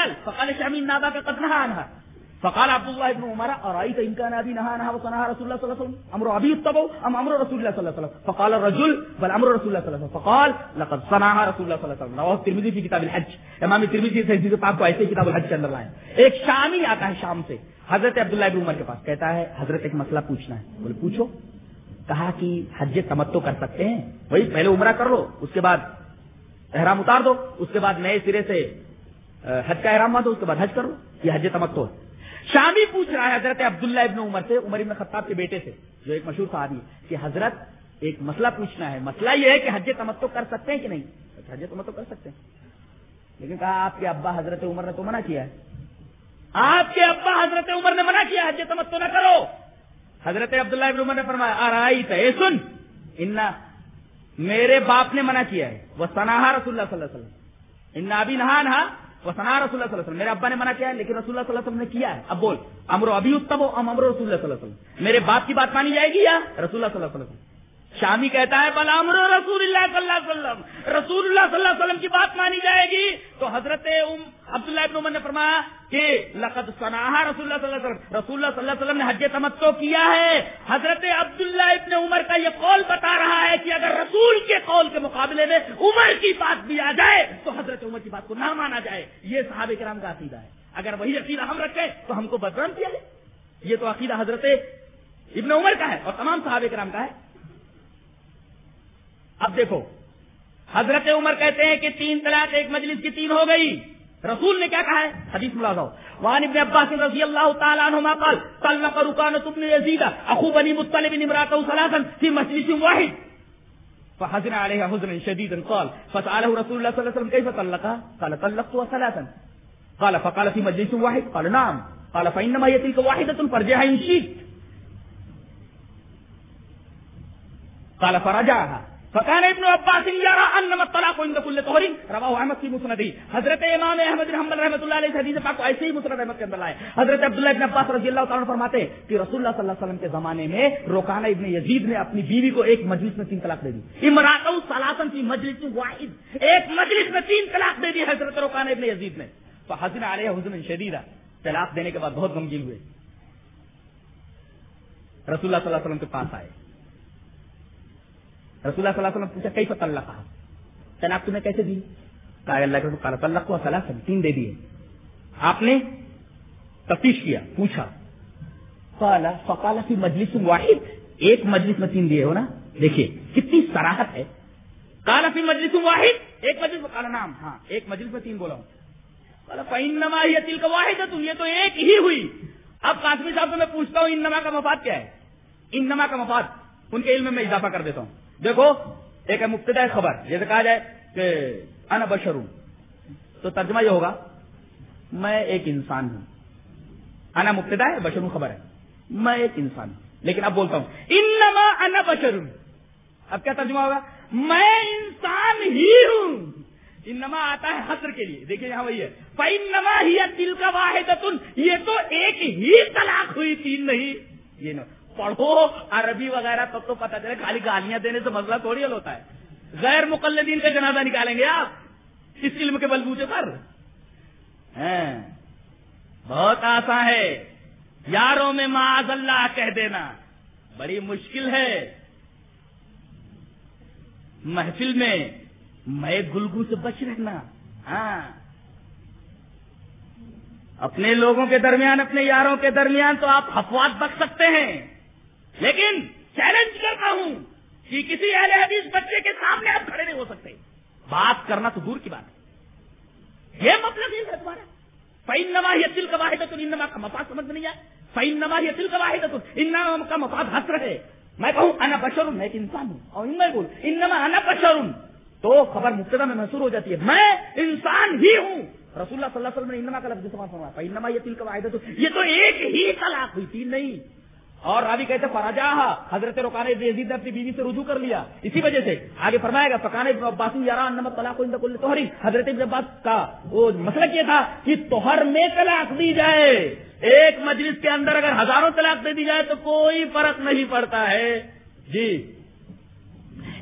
الحلال فقال شامي ان اباك قد نهى عنها. فقال عبد الله بن عمر ارايت ان كان ابي نهى عنها وصنعها رسول الله صلى الله عليه وسلم؟ امر ابي اتبعوا ام امر رسول الله صلى الله عليه وسلم؟ فقال الرجل، بل امر رسول الله صلى الله عليه وسلم. فقال، لقد صنعها رسول الله صلى الله عليه وسلم. رواه الترمذي في كتاب الحج. امام الترمذی سے حدیث پاک کو ایسے کتاب الحج کے اندر لائے ایک شامی آتا ہے شام سے، حضرت عبداللہ ابن عمر کے پاس، کہتا ہے، حضرت ایک مسئلہ پوچھنا ہے۔ بولے، پوچھو۔ کہا کہ حج تمتو کر سکتے ہیں؟ وہی پہلے عمرہ کر لو، اس کے بعد احرام اتار دو، اس کے بعد نئے سرے سے حج کا احرام دو اس کے بعد حج کرو، یہ حج تمتو ہے۔ شامی پوچھ رہا ہے حضرت عبداللہ ابن عمر سے، عمر ابن خطاب کے بیٹے سے، جو ایک مشہور صحابی ہے، کہ حضرت ایک مسئلہ پوچھنا ہے۔ مسئلہ یہ ہے کہ حج تمتو کر سکتے ہیں کہ نہیں؟ اچھا، حج تمتو کر سکتے ہیں۔ لیکن کہا، آپ کے ابا حضرت عمر نے تو منع کیا ہے۔ آپ کے ابا حضرت عمر نے منع کیا حج تمتو نہ کرو۔ حضرت عبداللہ ابن عمر نے فرمایا آ رہا سن، ان میرے باپ نے منع کیا ہے۔ وہ سناہا رسول اللہ صلی اللہ علیہ وسلم۔ ان ابھی نہا نہا وسنا رسول اللہ صلی اللہ علیہ وسلم. میرے ابا نے منع کیا ہے، لیکن رسول اللہ صلی اللہ علیہ وسلم نے کیا ہے؟ اب بول امرو ابھی اتب ہو امرو رسول اللہ صلی اللہ علیہ وسلم. میرے باپ کی بات مانی جائے گی یا رسول اللہ صلی اللہ علیہ وسلم؟ شامی کہتا ہے، بل امرو رسول اللہ صلی اللہ علیہ وسلم. رسول اللہ صلی اللہ علیہ وسلم کی بات مانی جائے گی تو حضرت عبداللہ ابن عمر نے فرمایا کہ لقد سناہا رسول اللہ صلی اللہ علیہ وسلم، رسول اللہ صلی اللہ علیہ وسلم نے حج تمتو کیا ہے۔ حضرت عبداللہ ابن عمر کا یہ قول بتا رہا ہے کہ اگر رسول کے قول کے مقابلے میں عمر کی بات بھی آ جائے تو حضرت عمر کی بات کو نہ مانا جائے۔ یہ صحابہ کرام کا عقیدہ ہے۔ اگر وہی عقیدہ ہم رکھیں تو ہم کو بدرم کیا ہے یہ تو عقیدہ حضرت ابن عمر کا ہے اور تمام صحابہ کرام کا ہے۔ اب دیکھو، حضرت عمر کہتے ہیں کہ تین طلاق ایک مجلس کی تین ہو گئی۔ رسول نے کیا کہا ہے؟ حدیث ملا وان ابن عباس رضی اللہ تعالیٰ عنہما قال طلق رکان ابن یزید اخو بنی مطلب امراته ثلاثا في مجلس واحد۔ فحزن عليها حزنا شديدا قال فسأله رسول الله صلى الله عليه وسلم كيف طلقها قال طلقتها ثلاثا. قال، فقال في مجلس واحد؟ قال، نعم. قال، فإنما هي تلك واحدة فرجعها إن شئت. قال فرجعها فقان ابن عباس یرا انما الطلاق عند كل طهر. رواه احمد في مسند حضرت امام احمد بن حنبل رحمۃ اللہ علیہ حدیث پاک کو ایسے ہی مسند احمد کے اندر لائے حضرت عبداللہ ابن عباس رضی اللہ تعالی فرماتے ہیں کہ رسول اللہ صلی اللہ علیہ وسلم کے زمانے میں روکانہ ابن یزید نے اپنی بیوی کو ایک مجلس میں تین طلاق دے دی. امراۃ ثلاثن فی مجلس واحد. ایک مجلس میں تین طلاق دے دی حضرت روکانہ ابن یزید نے. فحزن علیہ حزن شدیدا طلاق دینے کے بعد بہت غمگین ہوئے. رسول اللہ صلی اللہ علیہ وسلم کے پاس آئے. رسول اللہ صلی اللہ علیہ وسلم پوچھا کئی فتح کہا طلاق تمہیں کیسے دی کہا اللہ کے کالا اللہ کو صلاح تین دے دیے آپ نے تفتیش کیا پوچھا کالا فقالا کی مجلس واحد ایک مجلس میں تین دیے ہو نا دیکھیے کتنی سراہت ہے کالا فی مجلس واحد ایک مجلس میں کالا نام ہاں ایک مجلس میں تین بولا ہوں کالا یہ تل کا واحد ہے تم یہ تو ایک ہی ہوئی اب کاسمی صاحب سے میں پوچھتا ہوں ان نما کا مفاد کیا ہے ان نما کا مفاد ان کے علم میں اضافہ کر دیتا ہوں دیکھو، ایک ہے مبتدا خبر، جیسے کہا جائے کہ ان بشروں تو ترجمہ یہ ہوگا، میں ایک انسان ہوں۔ انا مبتدا ہے بشروں خبر ہے۔ میں ایک انسان ہوں۔ لیکن اب بولتا ہوں، انما انا بشروں اب کیا ترجمہ ہوگا؟ میں انسان ہی ہوں۔ انما آتا ہے حسر کے لیے۔ دیکھیے یہاں وہی ہے۔ نما ہی دل کا واحد یہ تو ایک ہی طلاق ہوئی، تین نہیں۔ یہ نہ پڑھو، عربی وغیرہ تب تو پتا چلے، خالی گالیاں دینے سے مسئلہ تھوڑی حل ہوتا ہے۔ غیر مقلدین کا جنازہ نکالیں گے آپ، اس علم کے بلبوچے پر۔ بہت آسان ہے۔ یاروں میں معاذ اللہ کہہ دینا، بڑی مشکل ہے۔ محفل میں میں گلگو سے بچ رہنا۔ ہاں۔ اپنے لوگوں کے درمیان، اپنے یاروں کے درمیان تو آپ افواد بک سکتے ہیں۔ لیکن چیلنج کرتا ہوں کہ کسی اہل حدیث بچے کے سامنے آپ کھڑے نہیں ہو سکتے۔ بات کرنا تو دور کی بات ہے۔ یہ مطلب یہ ہے تمہارا۔ فائن نما یہ دل کا واحد تو ان کا مفاد سمجھ نہیں آئے فائن نما یہ دل کا واحد تو ان کا مفاد ہنس رہے میں کہوں انا بشر، میں ایک انسان ہوں۔ اور ان میں بول ان نما انا بشر۔ تو خبر مبتدا میں محسور ہو جاتی ہے۔ میں انسان ہی ہوں۔ رسول اللہ صلی اللہ علیہ وسلم نے انما کا لفظ سماج فرمایا۔ انما یہ دل کا واحد تو یہ تو ایک ہی طلاق ہوئی تین نہیں۔ اور راوی کہتے فراجا حضرت رکان یزید نے اپنی بیوی سے رجوع کر لیا۔ اسی وجہ سے آگے فرمائے گا، فقان عباس طلاق توہری حضرت عباس کا وہ مسئلہ یہ تھا کہ توہر میں طلاق دی جائے۔ ایک مجلس کے اندر اگر ہزاروں طلاق دے دی جائے تو کوئی فرق نہیں پڑتا ہے۔ جی۔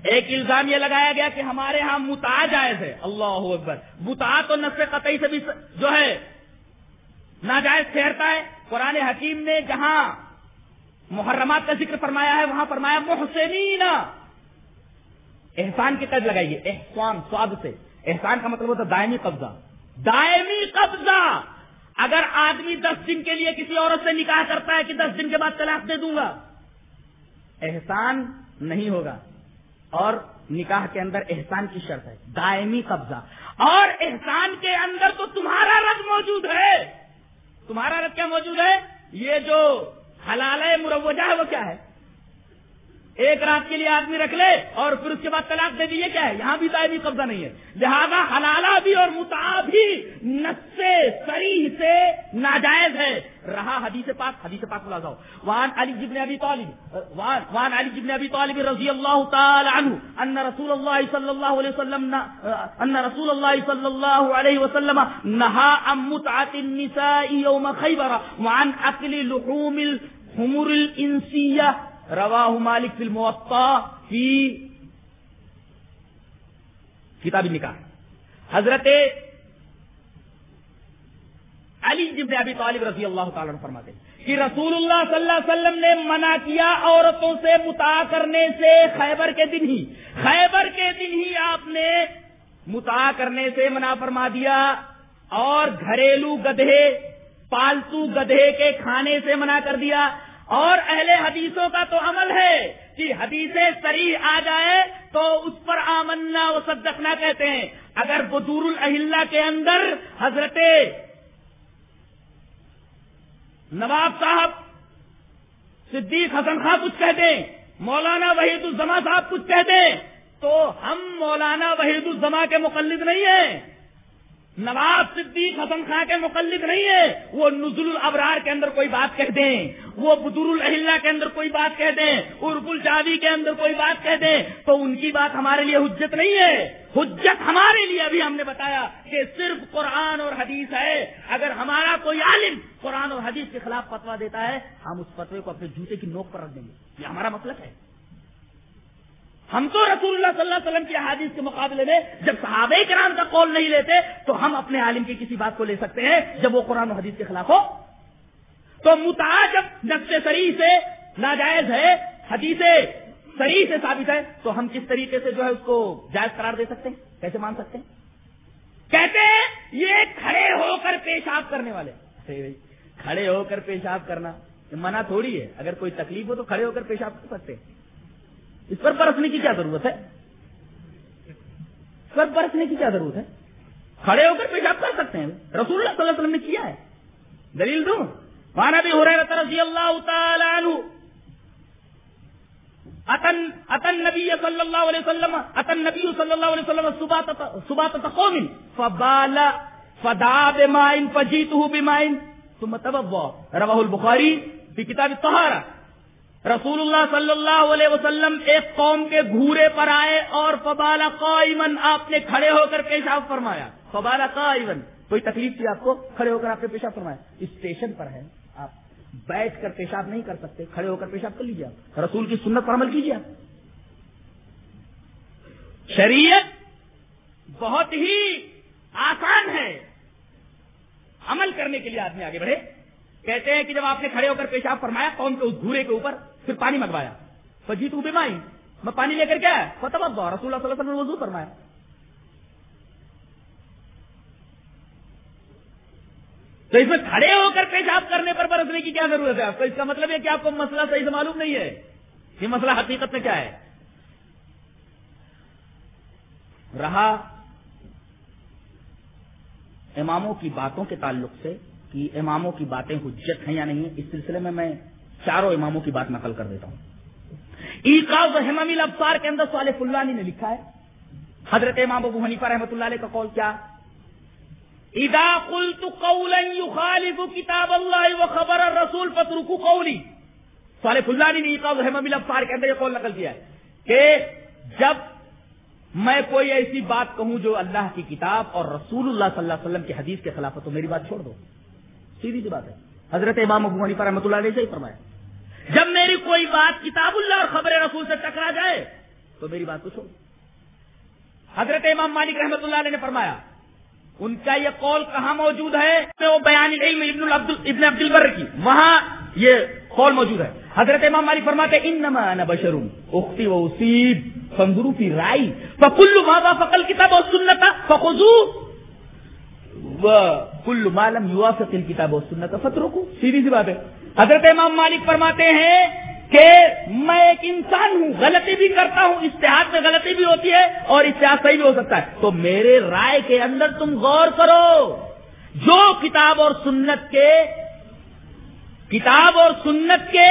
ایک الزام یہ لگایا گیا کہ ہمارے ہاں متا جائز ہے۔ اللہ اکبر۔ متا تو نصف قطعی سے بھی جو ہے، ناجائز ٹھہرتا ہے۔ قرآن حکیم نے جہاں محرمات کا ذکر فرمایا ہے، وہاں فرمایا محسنین۔ احسان کی قید لگائیے، احسان، سواد سے۔ احسان کا مطلب ہوتا ہے دائمی قبضہ۔ دائمی قبضہ۔ اگر آدمی دس دن کے لیے کسی عورت سے نکاح کرتا ہے کہ دس دن کے بعد طلاق دے دوں گا، احسان نہیں ہوگا۔ اور نکاح کے اندر احسان کی شرط ہے، دائمی قبضہ۔ اور احسان کے اندر تو تمہارا رد موجود ہے۔ تمہارا رد کیا موجود ہے؟ یہ جو حلال مروجہ ہے وہ کیا ہے؟ ایک رات کے لیے آدمی رکھ لے اور پھر اس کے بعد طلاق دے دیے کیا ہے؟ یہاں بھی دائمی قبضہ نہیں ہے۔ لہذا حلالہ بھی اور متا بھی نسے سری سے ناجائز ہے۔ رہا حدیث پاک حدیث پاک بلا جاؤ وان علی جبن ابی طالب وان علی جبن ابی طالب رضی اللہ تعالی عنہ ان رسول اللہ صلی اللہ علیہ وسلم ان رسول اللہ صلی اللہ علیہ وسلم نہا عن متعت النساء یوم خیبر وعن اکل لحوم الحمر الانسیہ۔ روا مالک فی الموقع فی کتاب نکاح حضرت علی جب ابی طالب رضی اللہ تعالیٰ فرماتے ہیں کہ رسول اللہ صلی اللہ علیہ وسلم نے منع کیا عورتوں سے متا کرنے سے خیبر کے دن ہی. خیبر کے دن ہی آپ نے متا کرنے سے منع فرما دیا اور گھریلو گدھے، پالتو گدھے کے کھانے سے منع کر دیا اور اہل حدیثوں کا تو عمل ہے کہ حدیثیں سری آ جائے تو اس پر آمنا و صدقنا کہتے ہیں۔ اگر بدور الحلہ کے اندر حضرت نواب صاحب، صدیق حسن خان کچھ کہتے ہیں، مولانا وحید الزما صاحب کچھ کہتے ہیں، تو ہم مولانا وحید الزما کے مقلد نہیں ہیں۔ نواز صدیق حسن خان کے مقلد نہیں ہے۔ وہ نزل الابرار کے اندر کوئی بات کہہ دیں۔ وہ بدر الحلہ کے اندر کوئی بات کہہ دیں۔ عرب الجاوی کے اندر کوئی بات کہہ دیں۔ تو ان کی بات ہمارے لیے حجت نہیں ہے۔ حجت ہمارے لیے ابھی ہم نے بتایا کہ صرف قرآن اور حدیث ہے۔ اگر ہمارا کوئی عالم قرآن اور حدیث کے خلاف فتوا دیتا ہے، ہم اس فتوے کو اپنے جوتے کی نوک پر رکھ دیں گے۔ یہ ہمارا مطلب ہے۔ ہم تو رسول اللہ صلی اللہ علیہ وسلم کی حادث کے مقابلے میں جب صحابہ کرام کا قول نہیں لیتے تو ہم اپنے عالم کی کسی بات کو لے سکتے ہیں جب وہ قرآن و حدیث کے خلاف ہو۔ تو متا جب نقص سری سے ناجائز ہے، حدیث سری سے ثابت ہے، تو ہم کس طریقے سے جو ہے اس کو جائز قرار دے سکتے ہیں؟ کیسے مان سکتے ہیں؟ کہتے ہیں، یہ کھڑے ہو کر پیشاب کرنے والے۔ کھڑے ہو کر پیشاب کرنا منع تھوڑی ہے۔ اگر کوئی تکلیف ہو تو کھڑے ہو کر پیشاب کر سکتے ہیں۔ اس پر برسنے کی کیا ضرورت ہے؟ اس پر برسنے کی کیا ضرورت ہے؟ کھڑے ہو کر پیشاب کر سکتے ہیں۔ رسول اللہ صلی اللہ علیہ وسلم نے کیا ہے؟ دلیل دوں؟ مانا بھی ہو رہا ہے رضی اللہ تعالیٰ اتن اتن نبی صلی اللہ علیہ وسلم، اتن نبی صلی اللہ علیہ وسلم صبح صبح تقوم فبال فدا بمائن فجیتہ بمائن ثم تبوا، رواه البخاری فی کتاب الطہارہ رسول اللہ صلی اللہ علیہ وسلم ایک قوم کے گھورے پر آئے اور فبالا قائمن آپ نے کھڑے ہو کر پیشاب فرمایا۔ فبالا قائمن کوئی تکلیف تھی آپ کو؟ کھڑے ہو کر آپ نے پیشاب فرمایا۔ اسٹیشن پر ہے آپ بیٹھ کر پیشاب نہیں کر سکتے۔ کھڑے ہو کر پیشاب کر لیجیے آپ۔ رسول کی سنت پر عمل کیجیے آپ۔ شریعت بہت ہی آسان ہے۔ عمل کرنے کے لیے آدمی آگے بڑھے۔ کہتے ہیں کہ جب آپ نے کھڑے ہو کر پیشاب فرمایا قوم کے اس گھورے کے اوپر پھر پانی منگوایا۔ فجی تو بیمائی میں پانی لے کر کیا ہے فتح رسول اللہ صلی اللہ علیہ وسلم نے وضو فرمایا۔ تو اس میں کھڑے ہو کر پیشاب کرنے پر برسنے کی کیا ضرورت ہے؟ آپ کو اس کا مطلب ہے کہ آپ کو مسئلہ صحیح سے معلوم نہیں ہے۔ یہ مسئلہ حقیقت میں کیا ہے؟ رہا اماموں کی باتوں کے تعلق سے کہ اماموں کی باتیں حجت ہیں یا نہیں اس سلسلے میں میں چاروں اماموں کی بات نقل کر دیتا ہوں۔ ایکاؤ حمام افسار کے اندر سوال فلانی نے لکھا ہے۔ حضرت امام ابو حنیفہ رحمۃ اللہ علیہ کا قول کیا؟ ادا قلت قولا يخالف کتاب اللہ و خبر رسول فترکو قولی سوال فلانی نے ایکاؤ حمام الابصار کے اندر یہ قول نقل کیا ہے کہ جب میں کوئی ایسی بات کہوں جو اللہ کی کتاب اور رسول اللہ صلی اللہ علیہ وسلم کی حدیث کے خلاف ہے تو میری بات چھوڑ دو۔ سیدھی سی بات ہے۔ حضرت امام ابو حنیفہ رحمۃ اللہ علیہ سے ہی فرمایا۔ جب میری کوئی بات کتاب اللہ اور خبر رسول سے ٹکرا جائے تو میری بات کو پوچھو حضرت امام مالک رحمت اللہ علیہ نے فرمایا، ان کا یہ قول کہاں موجود ہے؟ وہ بیان علم ابن ابن عبد البر کی۔ وہاں یہ قول موجود ہے۔ حضرت امام مالک فرماتے ان نما بشروم اختی و اسیب فنگرو کی رائی فکل ماں فقل کتاب و سنتا فخو کل مالم یوا فکل کتاب و سنتا فترو کو سیدھی سی بات ہے۔ حضرت امام مالک فرماتے ہیں کہ میں ایک انسان ہوں، غلطی بھی کرتا ہوں، اشتہاد میں غلطی بھی ہوتی ہے اور اشتہاد صحیح بھی ہو سکتا ہے۔ تو میرے رائے کے اندر تم غور کرو، جو کتاب اور سنت کے، کتاب اور سنت کے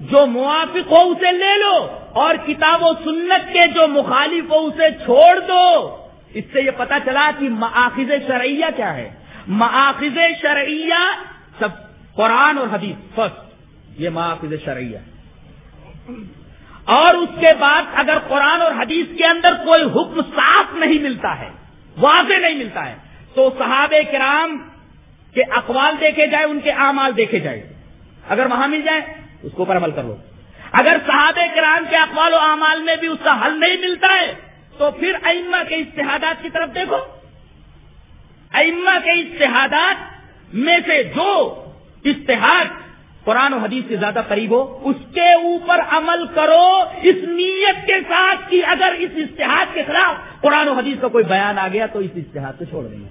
جو موافق ہو اسے لے لو اور کتاب و سنت کے جو مخالف ہو اسے چھوڑ دو۔ اس سے یہ پتا چلا کہ ماخذ شرعیہ کیا ہے۔ ماخذ شرعیہ سب قرآن اور حدیث فرسٹ یہ ماخذ شرعیہ اور اس کے بعد اگر قرآن اور حدیث کے اندر کوئی حکم صاف نہیں ملتا ہے، واضح نہیں ملتا ہے، تو صحابہ کرام کے اقوال دیکھے جائے ان کے اعمال دیکھے جائے اگر وہاں مل جائے اس کو پر عمل کر لو اگر صحابہ کرام کے اقوال و اعمال میں بھی اس کا حل نہیں ملتا ہے، تو پھر ائمہ کے اشتہادات کی طرف دیکھو۔ ائمہ کے اشتہادات میں سے جو اشتہاد قرآن و حدیث سے زیادہ قریب ہو، اس کے اوپر عمل کرو، اس نیت کے ساتھ کہ اگر اس اشتہاد کے خلاف قرآن و حدیث کا کوئی بیان آ گیا تو اس اشتہاد کو چھوڑ دیں گے۔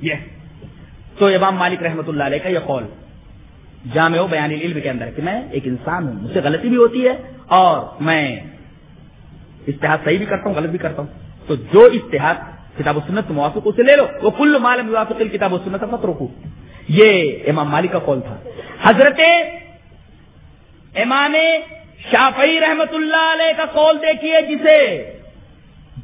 یہ۔ تو امام مالک رحمت اللہ علیہ کا یہ قول۔ جامع بیان علم کے اندر کہ میں ایک انسان ہوں، مجھ سے غلطی بھی ہوتی ہے اور میں اشتہاد صحیح بھی کرتا ہوں، غلط بھی کرتا ہوں۔ تو جو اشتہاد کتاب و سنت موافق اسے لے لو۔ وہ کل مال موافق کتاب و سنت مت روکو یہ امام مالک کا قول تھا۔ حضرت امام شافعی رحمت اللہ علیہ کا قول دیکھیے جسے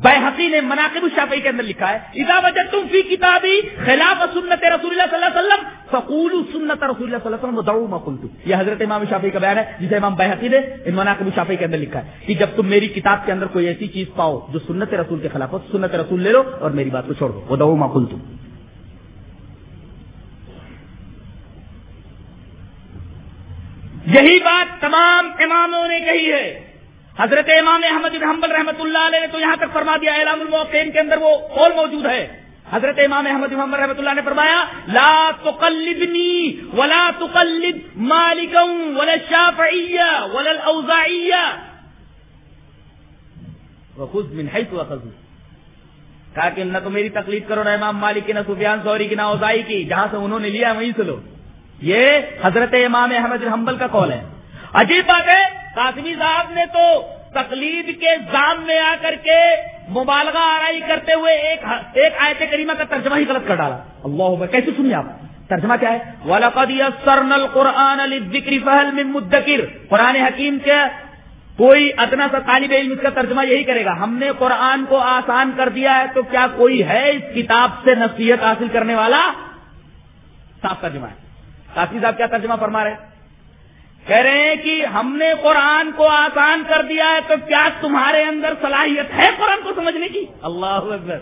بحقی نے مناقب الشافعی کے اندر لکھا ہے۔ اذا وجد تم فی کتابی خلاف سنت رسول اللہ صلی اللہ علیہ وسلم فقول سنت رسول اللہ صلی اللہ علیہ وسلم دعو ما قلت یہ حضرت امام شافعی کا بیان ہے جسے امام بحقی نے مناقب الشافعی کے اندر لکھا ہے کہ جب تم میری کتاب کے اندر کوئی ایسی چیز پاؤ جو سنت رسول کے خلاف ہو، سنت رسول لے لو اور میری بات کو چھوڑ دو۔ وہ دعو ما قلت یہی بات تمام اماموں نے کہی ہے۔ حضرت امام احمد حنبل رحمت اللہ علیہ نے تو یہاں تک فرما دیا، اعلام الموقین کے اندر وہ قول موجود ہے۔ حضرت امام احمد محمد رحمۃ اللہ نے فرمایا، لا تقلدنی ولا تقلد مالکا ولا الشافعیہ ولا الاوزاعیہ۔ وخذ من حیث واخذ کہا کہ نہ تو میری تقلید کرو، نہ امام مالک کی، نہ سفیان سوری کی، نہ اوزائی کی، جہاں سے انہوں نے لیا وہیں سے لو۔ یہ حضرت امام احمد حنبل کا قول ہے۔ عجیب بات ہے، قاسمی صاحب نے تو تقلید کے جام میں آ کر کے مبالغہ آرائی کرتے ہوئے ایک ایک آیت کریمہ کا ترجمہ ہی غلط کر ڈالا۔ اللہ کیسے سنیے آپ؟ ترجمہ کیا ہے؟ وَلَقَدْ يَسَّرْنَا الْقُرْآنَ لِلذِّكْرِ فَهَلْ مِن مُدَّكِرْ۔ قرآن حکیم کے کوئی ادنا سا طالب علم اس کا ترجمہ یہی کرے گا۔ ہم نے قرآن کو آسان کر دیا ہے تو کیا کوئی ہے اس کتاب سے نصیحت حاصل کرنے والا؟ صاف ترجمہ ہے۔ کافی صاحب کیا ترجمہ فرما رہے کہہ رہے ہیں کہ ہم نے قرآن کو آسان کر دیا ہے تو کیا تمہارے اندر صلاحیت ہے قرآن کو سمجھنے کی؟ اللہ اکبر۔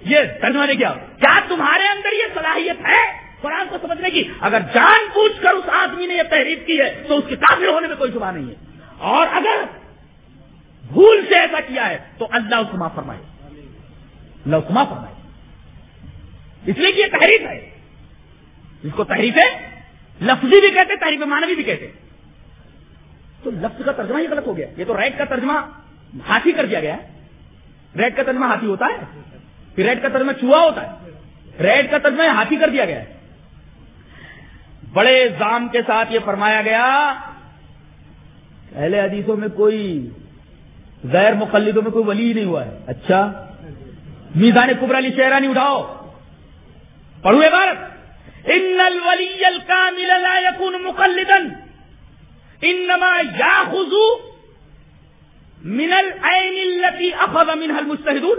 یہ ترجمہ نے کیا کیا تمہارے اندر یہ صلاحیت ہے قرآن کو سمجھنے کی؟ اگر جان پوچھ کر اس آدمی نے یہ تحریف کی ہے تو اس کے کافر ہونے میں کوئی شبہ نہیں ہے۔ اور اگر بھول سے ایسا کیا ہے تو اللہ اس کو معاف فرمائے۔ اللہ اس کو معاف فرمائے۔ اس لیے کہ یہ تحریف ہے۔ اس کو تحریف ہے لفظی بھی کہتے، تحریف مانوی بھی کہتے۔ تو لفظ کا ترجمہ ہی غلط ہو گیا۔ یہ تو ریڈ کا ترجمہ ہاتھی کر دیا گیا ہے۔ ریڈ کا ترجمہ ہاتھی ہوتا ہے۔ پھر ریڈ کا ترجمہ چوہا ہوتا ہے۔ ریڈ کا ترجمہ ہاتھی کر دیا گیا ہے۔ بڑے زام کے ساتھ یہ فرمایا گیا پہلے حدیثوں میں کوئی غیر مقلدوں میں کوئی ولی نہیں ہوا ہے۔ اچھا میزان کبر علی شہرانی اٹھاؤ۔ پڑھو عبارت۔ ان الولی الكامل لا يكون مقلدا. انما ياخذ من العين التي اخذ منها المجتهدون.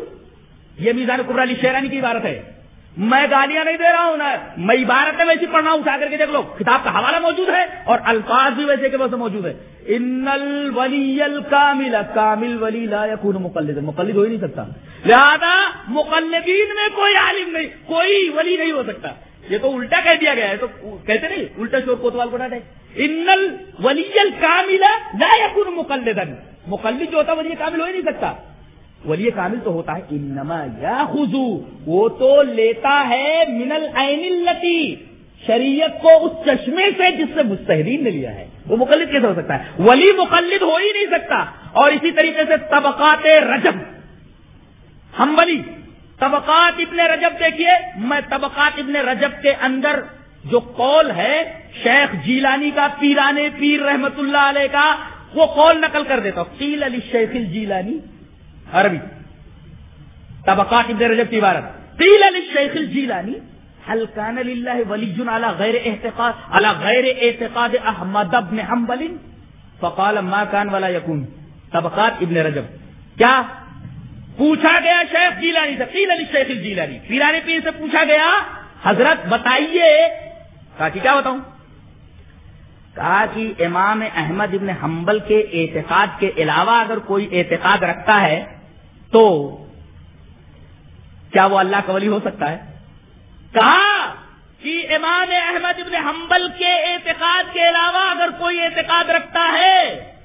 یہ میزان قبر علی شیرانی کی عبارت ہے. میں گالیاں نہیں دے رہا ہوں نا میں عبارت ویسی پڑھنا ہوں، اٹھا کر کے دیکھ لو، کتاب کا حوالہ موجود ہے اور الفاظ بھی ویسے کے ویسے موجود ہے ان الولی الکامل کامل ولی لا یکون مقلد مقلد ہو ہی نہیں سکتا۔ لہذا مقلدین میں کوئی عالم نہیں، کوئی ولی نہیں ہو سکتا۔ یہ تو الٹا کہہ دیا گیا ہے تو کہتے نہیں، الٹا شور کوتوال کو ڈالے ان ولی کاملا لا یقون مقلدن مقلد جو ہوتا ہے، ولی کامل ہو ہی نہیں سکتا۔ ولی کامل تو ہوتا ہے، انما یا خزو وہ تو لیتا ہے منل التی شریعت کو اس چشمے سے جس سے مستحرین نے لیا ہے۔ وہ مقلد کیسے ہو سکتا ہے؟ ولی مقلد ہو ہی نہیں سکتا۔ اور اسی طریقے سے طبقات رجب۔ ہم ولی۔ طبقات ابن رجب دیکھیے، میں طبقات ابن رجب کے اندر جو قول ہے، شیخ جیلانی کا، پیرانے پیر رحمت اللہ علیہ کا، وہ قول نقل کر دیتا ہوں۔ قیل علی شیخ الجیلانی، عربی۔ طبقات ابن رجب کی عبارت۔ قیل علی شیخ الجیلانی حل کان اللہ ولی علی غیر احتقاد علی غیر اعتقاد احمد ابن حنبل؟ فقال ما کان ولا یکون۔ طبقات ابن رجب۔ کیا پوچھا گیا شیخ جیلانی سے، قیل علی شیخ الجیلانی۔ پیرانے پیر سے پوچھا گیا، حضرت بتائیے۔ کہا کہ کیا بتاؤں؟ کہا کہ امام احمد ابن حنبل کے اعتقاد کے علاوہ اگر کوئی اعتقاد رکھتا ہے تو کیا وہ اللہ کا ولی ہو سکتا ہے؟ کہا کہ امام احمد ابن حنبل کے اعتقاد کے علاوہ اگر کوئی اعتقاد رکھتا ہے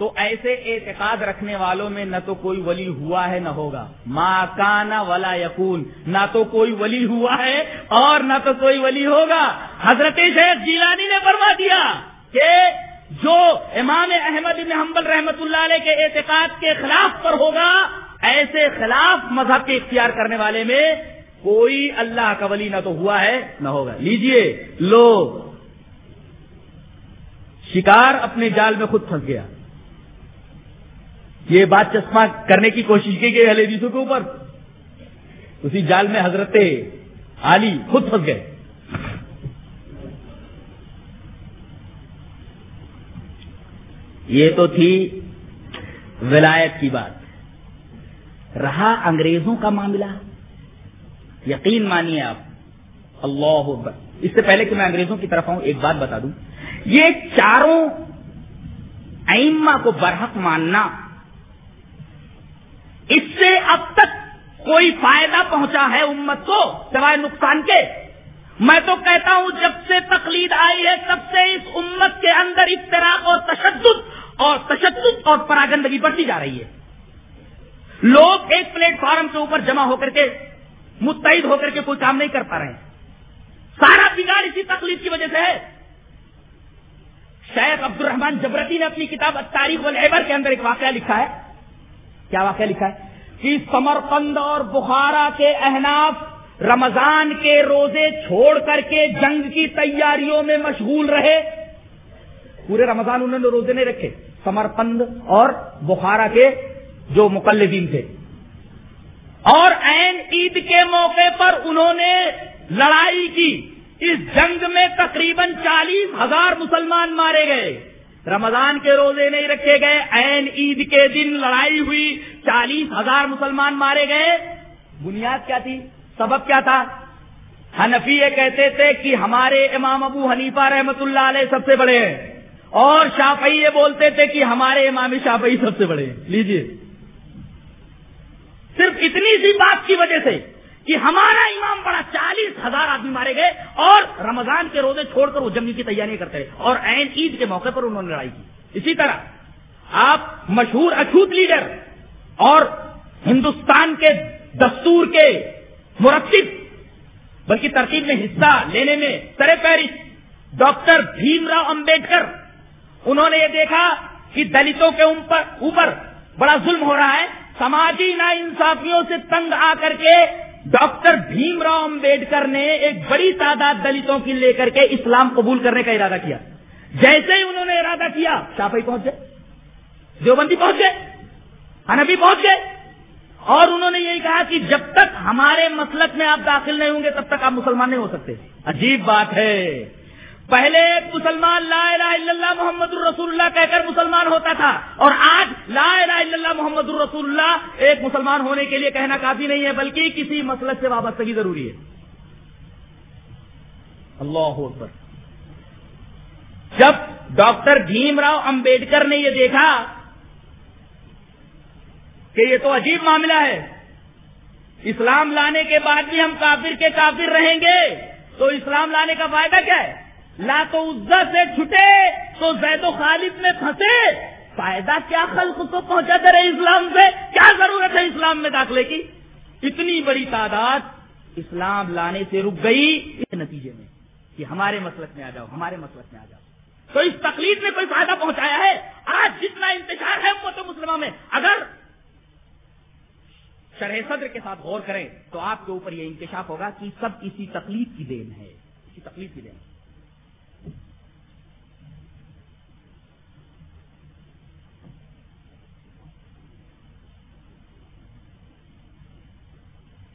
تو ایسے اعتقاد رکھنے والوں میں نہ تو کوئی ولی ہوا ہے نہ ہوگا۔ ماں کانا ولا یقون نہ تو کوئی ولی ہوا ہے اور نہ تو کوئی ولی ہوگا۔ حضرت شیخ جیلانی نے فرما دیا کہ جو امام احمد ابن حنبل رحمت اللہ علیہ کے اعتقاد کے خلاف پر ہوگا، ایسے خلاف مذہب کے اختیار کرنے والے میں کوئی اللہ کا ولی نہ تو ہوا ہے نہ ہوگا۔ لیجیے لو شکار اپنے جال میں خود پھنس گیا۔ یہ بات چشمہ کرنے کی کوشش کی گئی حدیثوں کے اوپر۔ اسی جال میں حضرت علی خود پھنس گئے۔ یہ تو تھی ولایت کی بات۔ رہا انگریزوں کا معاملہ۔ یقین مانیے آپ۔ اللہ اس سے پہلے کہ میں انگریزوں کی طرف آؤں، ایک بات بتا دوں۔ یہ چاروں ایما کو برحق ماننا سے اب تک کوئی فائدہ پہنچا ہے امت کو سوائے نقصان کے؟ میں تو کہتا ہوں جب سے تقلید آئی ہے، تب سے اس امت کے اندر افطراک اور تشدد اور تشدد اور پراگندگی بڑھتی جا رہی ہے۔ لوگ ایک پلیٹ فارم کے اوپر جمع ہو کر کے، متحد ہو کر کے کوئی کام نہیں کر پا رہے ہیں۔ سارا بگاڑ اسی تکلیف کی وجہ سے ہے۔ شیخ عبد الرحمان جبرتی نے اپنی کتاب تاریخ والعبر کے اندر ایک واقعہ لکھا ہے۔ کیا واقعہ لکھا ہے؟ کہ سمرقند اور بخارا کے احناف رمضان کے روزے چھوڑ کر کے جنگ کی تیاریوں میں مشغول رہے۔ پورے رمضان انہوں نے روزے نہیں رکھے، سمرقند اور بخارا کے جو مقلدین تھے۔ اور این عید کے موقع پر انہوں نے لڑائی کی۔ اس جنگ میں تقریباً چالیس ہزار مسلمان مارے گئے۔ رمضان کے روزے نہیں رکھے گئے این عید کے دن لڑائی ہوئی، چالیس ہزار مسلمان مارے گئے۔ بنیاد کیا تھی؟ سبب کیا تھا؟ حنفی یہ کہتے تھے کہ ہمارے امام ابو حنیفہ رحمت اللہ علیہ سب سے بڑے ہیں۔ اور شافعی یہ بولتے تھے کہ ہمارے امام شافعی سب سے بڑے ہیں۔ لیجیے۔ صرف اتنی سی بات کی وجہ سے کہ ہمارا امام بڑا چالیس ہزار آدمی مارے گئے اور رمضان کے روزے چھوڑ کر وہ جنگی کی تیاری کرتے رہے اور این عید کے موقع پر انہوں نے لڑائی کی۔ اسی طرح آپ مشہور اچھوت لیڈر اور ہندوستان کے دستور کے مرتب، بلکہ ترتیب میں حصہ لینے میں سر پیرس ڈاکٹر بھیم راؤ امبیڈکر، انہوں نے یہ دیکھا کہ دلتوں کے اوپر بڑا ظلم ہو رہا ہے۔ سماجی نا انصافیوں سے تنگ آ کر کے ڈاکٹر بھیم راؤ امبیڈکر نے ایک بڑی تعداد دلتوں کی لے کر کے اسلام قبول کرنے کا ارادہ کیا۔ جیسے ہی انہوں نے ارادہ کیا شاپئی پہنچ گئے، دیوبندی پہنچ گئے ہنبی پہنچ گئے، اور انہوں نے یہی کہا کہ جب تک ہمارے مسلک میں آپ داخل نہیں ہوں گے، تب تک آپ مسلمان نہیں ہو سکتے۔ عجیب بات ہے۔ پہلے ایک مسلمان لا الہ الا اللہ محمد الرسول اللہ کہہ کر مسلمان ہوتا تھا اور آج لا الہ الا اللہ محمد الرسول اللہ ایک مسلمان ہونے کے لیے کہنا کافی نہیں ہے بلکہ کسی مسلک سے وابستگی ضروری ہے۔ اللہ اکبر۔ جب ڈاکٹر بھیم راؤ امبیڈکر نے یہ دیکھا کہ یہ تو عجیب معاملہ ہے، اسلام لانے کے بعد بھی ہم کافر کے کافر رہیں گے، تو اسلام لانے کا فائدہ کیا ہے؟ لا تو سے چھٹے، تو زید و خالد میں پھنسے۔ فائدہ کیا خلق کو پہنچا دے رہے اسلام سے؟ کیا ضرورت ہے اسلام میں داخلے کی؟ اتنی بڑی تعداد اسلام لانے سے رک گئی اس نتیجے میں کہ ہمارے مسلک میں آ جاؤ، ہمارے مسلک میں آ جاؤ۔ تو اس تکلیف میں کوئی فائدہ پہنچایا ہے؟ آج جتنا انتظار ہے امت مسلمہ میں، اگر شرح صدر کے ساتھ غور کریں تو آپ کے اوپر یہ انکشاف ہوگا کہ سب اسی تکلیف کی دین ہے۔ اسی تکلیف کی دین ہے۔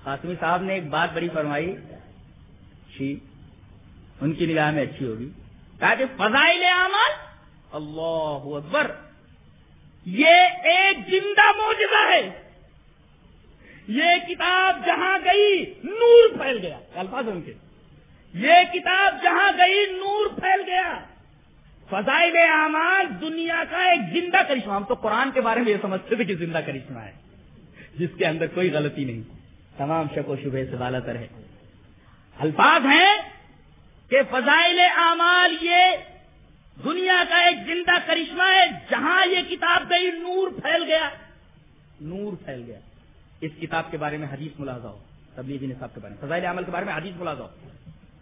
قاسمی صاحب نے ایک بات بڑی فرمائی اچھی ان کی نگاہ میں اچھی ہوگی۔ کہا کہ فضائل عمل اللہ اکبر، یہ ایک زندہ موجودہ ہے۔ یہ کتاب جہاں گئی، نور پھیل گیا۔ الفاظ ان کے۔ یہ کتاب جہاں گئی، نور پھیل گیا۔ فضائل اعمال دنیا کا ایک زندہ کرشمہ۔ ہم تو قرآن کے بارے میں یہ سمجھتے تھے کہ زندہ کرشمہ ہے، جس کے اندر کوئی غلطی نہیں۔ تمام شک و شبہ سے بالا تر ہے۔ الفاظ ہیں کہ فضائل اعمال یہ دنیا کا ایک زندہ کرشمہ ہے، جہاں یہ کتاب گئی نور پھیل گیا۔ نور پھیل گیا۔ اس کتاب کے بارے میں حدیث ملازہ ہو، تبلیغی نصاب کے بارے میں، فضائل عمل کے بارے میں حدیث ملازہ ہو۔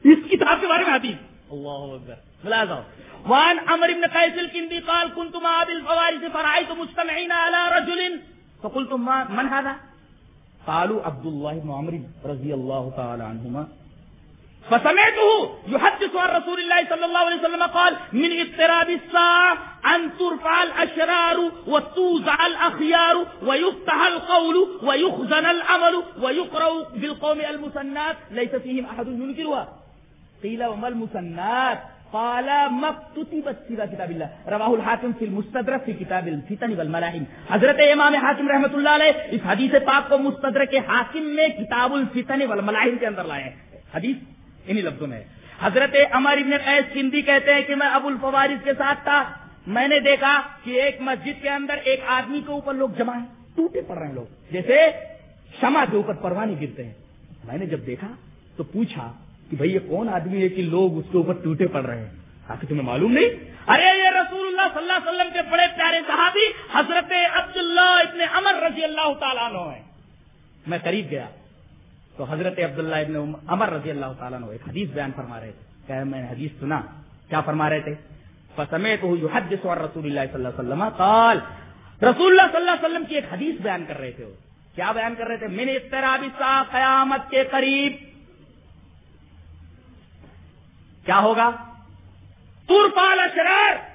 اس کتاب کے بارے میں حدیث۔ اللہ اکبر۔ ملازہ ہو۔ وان امر ابن قیس الکندی قال، کنتم عابل فوارث فرائیت مجتمعین علی رجل فقلتم من هذا؟ قالوا عبد الله بن رضی اللہ تعالی عنہما. فسمعته يحدث عن رسول الله صلى الله عليه وسلم قال، من اضطراب الساعة أن ترفع الأشرار وتوزع الأخيار ويفتح القول ويخزن العمل ويقرأ بالقوم المسنات، ليس فيهم أحد ينكرها. قيل، وما المسنات؟ قال ما كتبت سوى كتاب الله. رواه الحاكم في المستدرك في كتاب الفتن والملاحم. حضرت امام حاکم رحمت اللہ علیہ اس حدیث پاک کو مستدرک حاکم میں کتاب الفتن والملاحم کے اندر لائے حدیث انہی لفظوں میں حضرت امر ابن قیس سندھی کہتے ہیں کہ میں ابو الفوارس کے ساتھ تھا. میں نے دیکھا کہ ایک مسجد کے اندر ایک آدمی کے اوپر لوگ جمع ہیں. ٹوٹے پڑ رہے ہیں لوگ. جیسے شمع کے اوپر پروانے گرتے ہیں. میں نے جب دیکھا تو پوچھا کہ بھئی یہ کون آدمی ہے کہ لوگ اس کے اوپر ٹوٹے پڑ رہے ہیں؟ تاکہ تمہیں معلوم نہیں؟ ارے یہ رسول اللہ صلی اللہ علیہ وسلم کے بڑے پیارے صحابی حضرت عبداللہ ابن امر رضی اللہ تعالیٰ عنہ ہیں۔ میں قریب گیا تو حضرت عبداللہ ابن عمر رضی اللہ تعالیٰ نے ایک حدیث بیان فرما رہے تھے۔ کہ میں نے حدیث سنا، کیا فرما رہے تھے؟ فسمے تو حد رسول اللہ صلی اللہ علیہ وسلم۔ قال، رسول اللہ صلی اللہ علیہ وسلم کی ایک حدیث بیان کر رہے تھے۔ کیا بیان کر رہے تھے؟ میں نے سا قیامت کے قریب۔ کیا ہوگا؟ ترپال اشرار!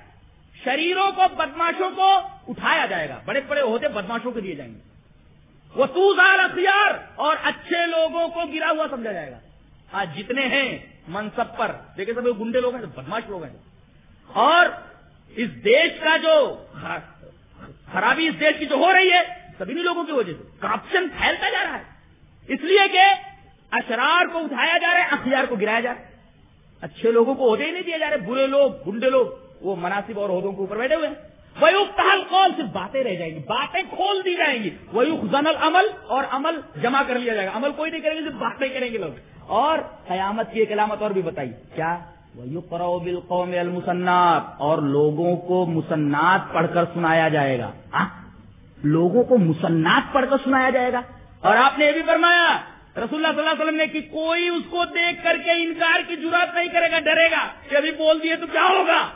شریروں کو بدماشوں کو اٹھایا جائے گا۔ بڑے بڑے عہدے بدماشوں کو دیے جائیں گے۔ وہ توزار اختیار اور اچھے لوگوں کو گرا ہوا سمجھا جائے گا۔ آج جتنے ہیں منصب پر۔ دیکھیں سب گنڈے لوگ ہیں بدماش لوگ ہیں۔ اور اس دیش کا جو خرابی اس دیش کی جو ہو رہی ہے، سبھی لوگوں کی وجہ سے۔ کرپشن پھیلتا جا رہا ہے۔ اس لیے کہ اشرار کو اٹھایا جا رہا ہے اختیار کو گرایا جا رہا ہے۔ اچھے لوگوں کو عہدے ہی نہیں دیا جا رہے، برے لوگ، گنڈے لوگ، وہ مناسب اور عہدوں کے اوپر بیٹھے ہوئے ہیں۔ وہی تحل قول صرف باتیں رہ جائیں گی، باتیں کھول دی جائیں گی۔ وہی خزن عمل اور عمل جمع کر لیا جائے گا۔ عمل کوئی نہیں کریں گے صرف باتیں کریں گے لوگ۔ اور قیامت کی ایک علامت اور بھی بتائی۔ کیا؟ وہ کرو بالقوم المسنات، اور لوگوں کو مسنات پڑھ کر سنایا جائے گا۔ ہاں؟ لوگوں کو مسنات پڑھ کر سنایا جائے گا۔ اور آپ نے یہ بھی فرمایا رسول اللہ صلی اللہ علیہ وسلم نے کہ کوئی اس کو دیکھ کر کے انکار کی ضرورت نہیں کرے گا، ڈرے گا کہ ابھی بول دیے تو کیا ہوگا؟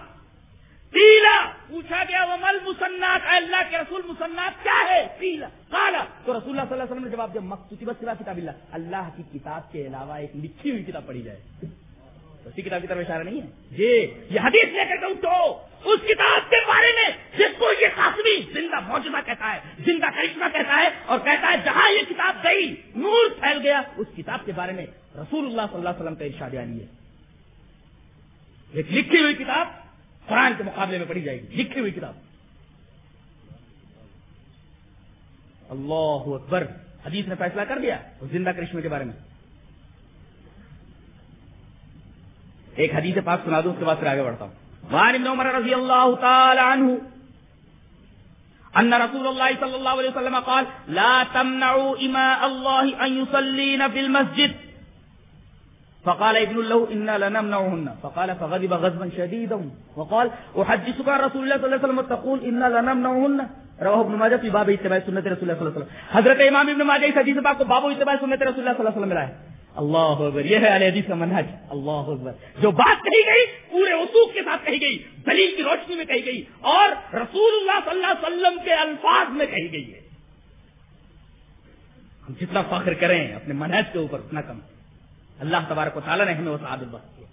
پیلا پوچھا گیا وہ مل مسنات اللہ کے رسول مسنات کیا ہے؟ پیلا کالا تو رسول اللہ صلی اللہ علیہ وسلم نے جواب دیا مقصودی بس کتاب اللہ اللہ کی کتاب کے علاوہ ایک لکھی ہوئی کتاب پڑھی جائے۔ اسی کتاب کی طرف اشارہ نہیں ہے؟ جی، یہ حدیث لے کر اٹھو۔ اس کتاب کے بارے میں جس کو یہ قاسمی زندہ موجودہ کہتا ہے، زندہ کرشمہ کہتا ہے اور کہتا ہے جہاں یہ کتاب گئی، نور پھیل گیا، اس کتاب کے بارے میں رسول اللہ صلی اللہ علیہ وسلم کا ارشاد یعنی علی ہے ایک لکھی ہوئی کتاب قرآن کے مقابلے میں پڑھی جائے گی، لکھی ہوئی کتاب۔ اللہ اکبر، حدیث نے فیصلہ کر دیا زندہ کرشمے کے بارے میں۔ ایک حدیث پاک سنا دوں اس کے بعد پھر آگے بڑھتا ہوں۔ وعن ابن عمر رضی اللہ تعالی عنہ ان رسول اللہ صلی اللہ علیہ وسلم قال، لا تمنعوا اماء اللہ ان يصلين في المسجد. فقال ابن الله إنا لنمنعهن. فقال، فغضب غضبا شديدا. وقال، أحدثك رسول الله صلى الله عليه وسلم تقول إنا لنمنعهن. رواه ابن ماجه في باب اتباع سنة رسول الله صلى الله عليه وسلم. حضرت امام ابن ماجه اس حدیث پاک کو باب اتباع سنت رسول اللہ صلی اللہ علیہ وسلم ملا ہے اللہ اکبر، یہ ہے علی حدیث کا منہج. اللہ اکبر. جو بات کہی گئی پورے اصول کے ساتھ کہی گئی، دلیل کی روشنی میں کہی گئی اور رسول اللہ صلی اللہ علیہ وسلم کے الفاظ میں کہی گئی ہے۔ ہم جتنا فخر کریں، اپنے منہج کے اوپر اتنا کم۔ اللہ تبارک و تعالیٰ نے ہمیں وہ عادت بخش کیا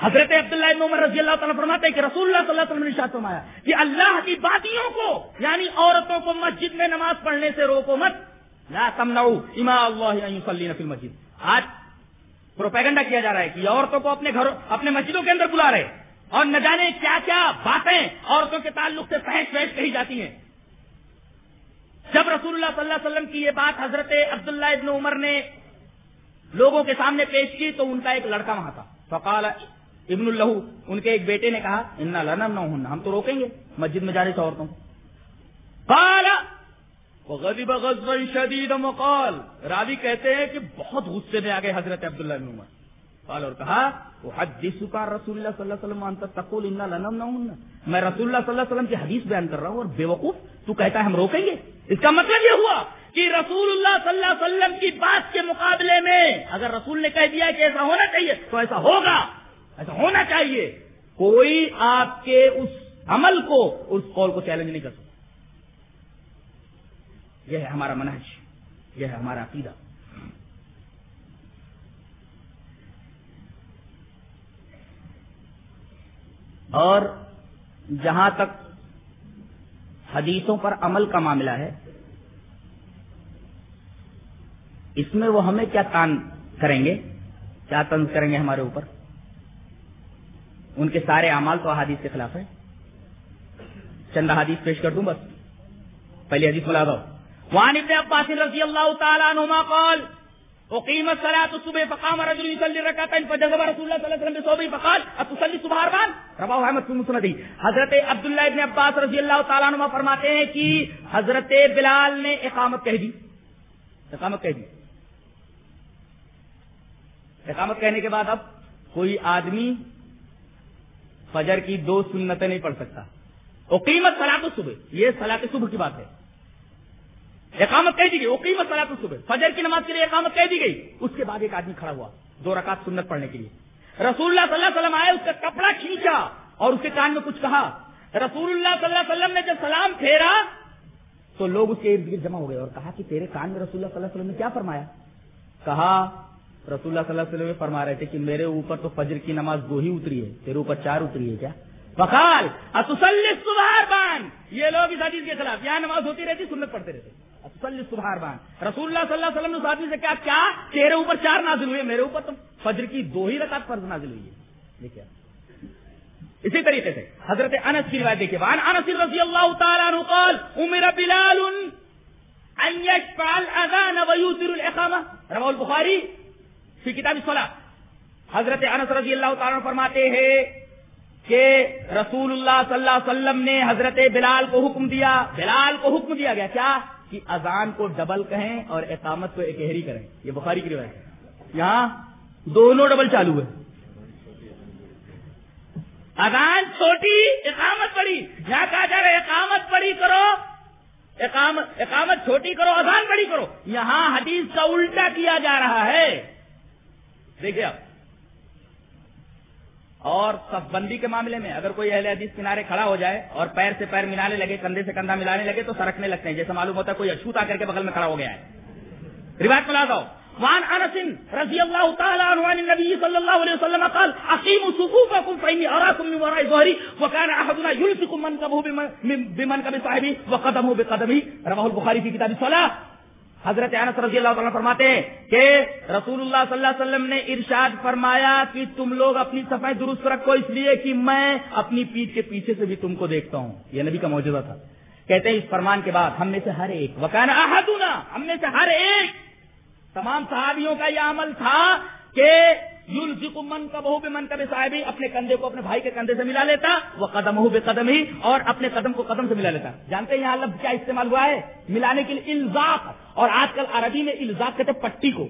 حضرت عبداللہ ابن عمر رضی اللہ تعالیٰ فرماتے ہیں کہ رسول اللہ صلی اللہ علیہ وسلم نے شاہ فرمایا کہ اللہ کی باتیوں کو یعنی عورتوں کو مسجد میں نماز پڑھنے سے روکو مت۔ لا تمنعو اما اللہ ان فی المسجد۔ آج پروپیگنڈا کیا جا رہا ہے کہ عورتوں کو اپنے گھروں اپنے مسجدوں کے اندر بلا رہے اور نہ جانے کیا کیا باتیں عورتوں کے تعلق سے پہنچ پہنچ کہی جاتی ہیں۔ جب رسول اللہ صلی اللہ علیہ وسلم کی یہ بات حضرت عبداللہ ابن عمر نے لوگوں کے سامنے پیش کی تو ان کا ایک لڑکا وہاں تھا۔ فقال ابن اللہ ان کے ایک بیٹے نے کہا ان لنم نہ ہم تو روکیں گے مسجد میں جانے سے عورتوں کو۔ شدید مقال۔ راوی کہتے ہیں کہ بہت غصے میں آگے حضرت عبداللہ بن عمر۔ قال اور کہا وہ حدیث کا رسول اللہ صلی اللہ علیہ وسلم تقول ان لنم نہ میں رسول اللہ صلی اللہ علیہ وسلم کی حدیث بیان کر رہا ہوں اور بے وقوف تو کہتا ہے ہم روکیں گے۔ اس کا مطلب یہ ہوا کہ رسول اللہ صلی اللہ علیہ وسلم کی بات کے مقابلے میں اگر رسول نے کہہ دیا کہ ایسا ہونا چاہیے، تو ایسا ہوگا۔ ایسا ہونا چاہیے۔ کوئی آپ کے اس عمل کو، اس قول کو چیلنج نہیں کر سکتا۔ یہ ہے ہمارا منہج، یہ ہے ہمارا عقیدہ۔ اور جہاں تک حدیثوں پر عمل کا معاملہ ہے، اس میں وہ ہمیں کیا تان کریں گے؟ کیا تنز کریں گے ہمارے اوپر؟ ان کے سارے اعمال تو احادیث کے خلاف ہے چند حدیث پیش کر دوں بس۔ پہلی حدیث بلا دو وان ابن عباس رضی اللہ تعالیٰ عنہما قال، اقیم الصلاة الصبح فقام رجل يصلي ركعتين فجذب رسول الله صلى الله عليه وسلم بصوبه فقال، اتصلي الصبح اربعا رواه احمد في مسند حضرت عبداللہ ابن عباس رضی اللہ تعالیٰ عنہ فرماتے ہیں کہ حضرت بلال نے اقامت کہہ دی۔ اقامت کہہ دی۔ اقامت کہنے کے بعد اب کوئی آدمی فجر کی دو سنتیں نہیں پڑھ سکتا۔ اقیمت سلاط صبح یہ سلاط صبح کی بات ہے۔ اقامت کہہ دی گئی، اقیمت سلاط صبح فجر کی نماز کے لیے اقامت کہہ دی گئی، اس کے بعد ایک آدمی کھڑا ہوا، دو رکعت سنت پڑھنے کے لیے۔ رسول اللہ صلی اللہ علیہ وسلم آئے، اس کا کپڑا کھینچا اور اس کے کان میں کچھ کہا۔ رسول اللہ صلی اللہ علیہ وسلم نے جب سلام پھیرا، تو لوگ اس کے ارد گرد جمع ہو گئے اور کہا کہ تیرے کان میں رسول اللہ صلی اللہ علیہ وسلم نے کیا فرمایا؟ کہا، رسول اللہ صلی اللہ علیہ وسلم فرما رہے تھے کہ میرے اوپر تو فجر کی نماز دو ہی اتری ہے، تیرے اوپر چار اتری ہے کیا؟ بخال سبحار بان یہ لوگ اس حدیث کے خلاف، یہاں نماز ہوتی رہتی، سنت پڑھتے رہتے۔ سبحار بان رسول اللہ صلی اللہ علیہ وسلم نے اس آدمی سے کیا کیا؟ تیرے اوپر چار نازل ہوئے، میرے اوپر تو فجر کی دو ہی رکعت فرض نازل ہوئی ہے. دیکھیے اسی طریقے سے حضرت انس کی روایت دیکھیے۔ وان انس رضی اللہ تعالیٰ عنہ قال امر بلال ان يشفع الاذان ويوتر الاقامه رواه البخاري فی کتاب صلاح حضرت انس رضی اللہ تعالیٰ فرماتے ہیں کہ رسول اللہ صلی اللہ علیہ وسلم نے حضرت بلال کو حکم دیا، بلال کو حکم دیا گیا۔ کیا؟ کہ اذان کو ڈبل کہیں اور اقامت کو اکہری کریں۔ یہ بخاری کی روایت ہے۔ یہاں دونوں ڈبل چالو ہے اذان چھوٹی، اقامت پڑی یہاں کہا جا رہا ہے، اقامت پڑی کرو، اقامت اقامت چھوٹی کرو، اذان بڑی کرو۔ یہاں حدیث کا الٹا کیا جا رہا ہے۔ دیکھیے آپ۔ اور سب بندی کے معاملے میں اگر کوئی اہل حدیث کنارے کھڑا ہو جائے اور پیر سے پیر ملانے لگے، کندھے سے کندھا ملانے لگے، تو سرکنے لگتے ہیں۔ جیسے معلوم ہوتا ہے کوئی اچھوتا کر کے بغل میں کھڑا ہو گیا ہے۔ روایت ملا دو وان انس رضی اللہ تعالی عنہ عن النبي صلى الله عليه وسلم قال اقيموا صفوفكم فاني اراكم من وراء ظهري وكان احدنا يلصق منكبه بمنكب صاحبه وقدمه بقدمه. رواه البخاري في كتاب الصلاه حضرت انس رضی اللہ تعالیٰ فرماتے ہیں کہ رسول اللہ صلی اللہ علیہ وسلم نے ارشاد فرمایا کہ تم لوگ اپنی صفائی درست رکھو، اس لیے کہ میں اپنی پیٹ کے پیچھے سے بھی تم کو دیکھتا ہوں۔ یہ نبی کا موجودہ تھا۔ کہتے ہیں اس فرمان کے بعد، ہم میں سے ہر ایک، وکانا احدنا، ہم میں سے ہر ایک، تمام صحابیوں کا یہ عمل تھا کہ من کا بہو بے من کا صاحبی اپنے کندھے کو اپنے بھائی کے کندھے سے ملا لیتا وہ قدم ہو بے قدم ہی اور اپنے قدم کو قدم سے ملا لیتا۔ جانتے ہیں یہاں لفظ کیا استعمال ہوا ہے؟ ملانے کے لیے الزاق، اور آج کل عربی میں الزاق کہتے پٹی کو۔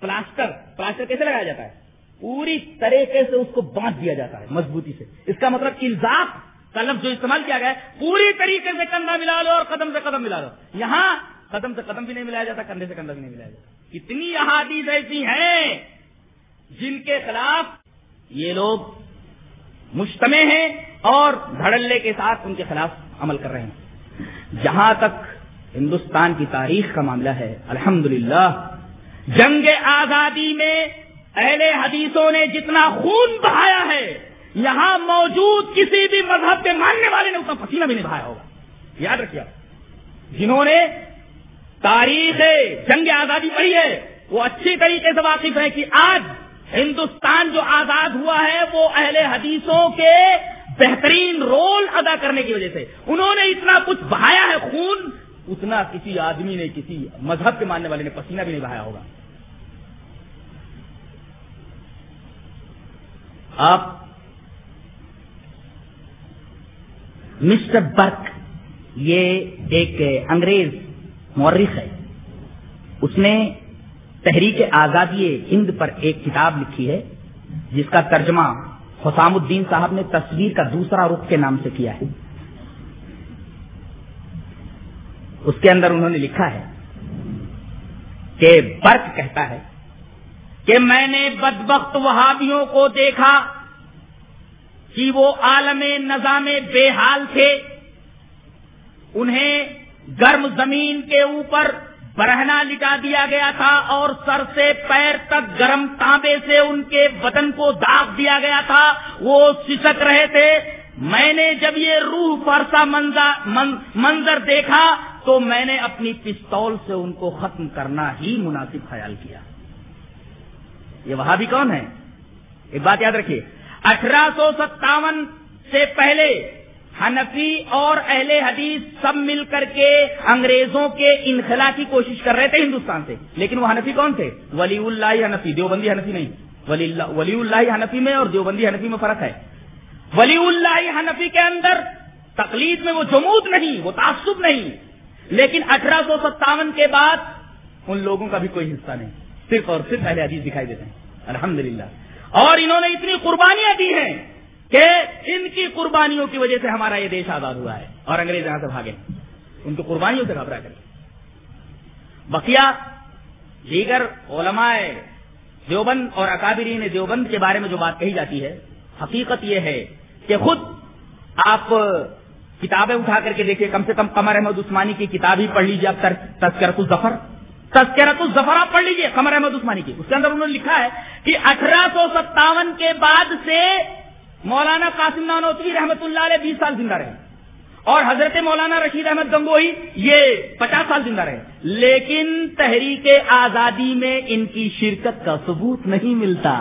پلاسٹر پلاسٹر کیسے لگایا جاتا ہے؟ پوری طریقے سے اس کو باندھ دیا جاتا ہے، مضبوطی سے۔ اس کا مطلب الزاق، کا لفظ جو استعمال کیا گیا ہے، پوری طریقے سے کندھا ملا لو اور قدم سے قدم ملا لو۔ یہاں قدم سے قدم بھی نہیں ملایا جاتا، کندھے سے کندھا بھی نہیں ملایا جاتا۔ کتنی احادیث ایسی ہیں جن کے خلاف یہ لوگ مشتمے ہیں اور دھڑلے کے ساتھ ان کے خلاف عمل کر رہے ہیں۔ جہاں تک ہندوستان کی تاریخ کا معاملہ ہے الحمد جنگ آزادی میں اہل حدیثوں نے جتنا خون بہایا ہے، یہاں موجود کسی بھی مذہب کے ماننے والے نے اتنا پسینہ بھی نہیں بہایا ہوگا۔ یاد رکھیے جنہوں نے تاریخ جنگ آزادی پڑھی ہے، وہ اچھی طریقے سے واقف ہے کہ آج ہندوستان جو آزاد ہوا ہے وہ اہل حدیثوں کے بہترین رول ادا کرنے کی وجہ سے۔ انہوں نے اتنا کچھ بہایا ہے خون، اتنا کسی آدمی نے، کسی مذہب کے ماننے والے نے پسینہ بھی نہیں بہایا ہوگا۔ آپ مسٹر برک، یہ ایک انگریز مورخ ہے۔ اس نے تحریک آزادی ہند پر ایک کتاب لکھی ہے، جس کا ترجمہ حسام الدین صاحب نے تصویر کا دوسرا رخ کے نام سے کیا ہے۔ اس کے اندر انہوں نے لکھا ہے کہ برق کہتا ہے کہ میں نے بدبخت وہابیوں کو دیکھا کہ وہ عالم نظام بے حال تھے، انہیں گرم زمین کے اوپر برہنا لٹا دیا گیا تھا اور سر سے پیر تک گرم تانبے سے ان کے بدن کو داغ دیا گیا تھا۔ وہ سسک رہے تھے۔ میں نے جب یہ روح فرسا منظر دیکھا تو میں نے اپنی پستول سے ان کو ختم کرنا ہی مناسب خیال کیا۔ یہ وہاں بھی کون ہے ایک بات یاد رکھیے۔ اٹھارہ سو ستاون سے پہلے حنفی اور اہل حدیث سب مل کر کے انگریزوں کے انخلا کی کوشش کر رہے تھے ہندوستان سے۔ لیکن وہ حنفی کون تھے؟ ولی اللہ حنفی، دیوبندی حنفی نہیں۔ ولی اللہ حنفی میں اور دیوبندی حنفی میں فرق ہے۔ ولی اللہ حنفی کے اندر تقلید میں وہ جمود نہیں، وہ تعصب نہیں۔ لیکن اٹھارہ سو ستاون کے بعد ان لوگوں کا بھی کوئی حصہ نہیں۔ صرف اور صرف اہل حدیث دکھائی دیتے ہیں۔ الحمدللہ۔ اور انہوں نے اتنی قربانیاں دی ہیں۔ کہ ان کی قربانیوں کی وجہ سے ہمارا یہ دیش آزاد ہوا ہے اور انگریز یہاں سے بھاگے ان کی قربانیوں سے گھبرا کر بقیہ دیگر علماء دیوبند اور اکابرین دیوبند کے بارے میں جو بات کہی جاتی ہے، حقیقت یہ ہے کہ خود آپ کتابیں اٹھا کر کے دیکھیے، کم سے کم قمر احمد عثمانی کی کتاب ہی پڑھ لیجیے، اب تذکرت الظفر۔ تذکرت الظفر آپ پڑھ لیجیے، قمر احمد عثمانی کی۔ اس کے اندر انہوں نے لکھا ہے کہ اٹھارہ سو ستاون کے بعد سے مولانا قاسم نانوتری رحمت اللہ علیہ بیس سال زندہ رہے. اور حضرت مولانا رشید احمد گنگوئی یہ پچاس سال زندہ رہے. لیکن تحریک آزادی میں ان کی شرکت کا ثبوت نہیں ملتا.